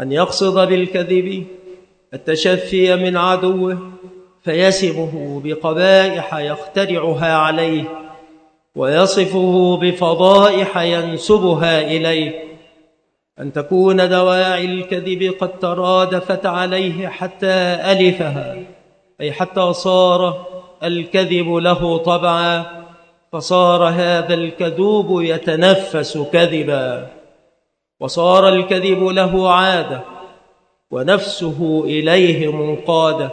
أن يقصد بالكذب التشفي من عدوه فيسمه بقبائح يخترعها عليه ويصفه بفضائح ينسبها إليه. أن تكون دواعي الكذب قد ترادفت عليه حتى ألفها أي حتى صار الكذب له طبعا فصار هذا الكذوب يتنفس كذبا. وصار الكذب له عادة ونفسه إليه منقادة.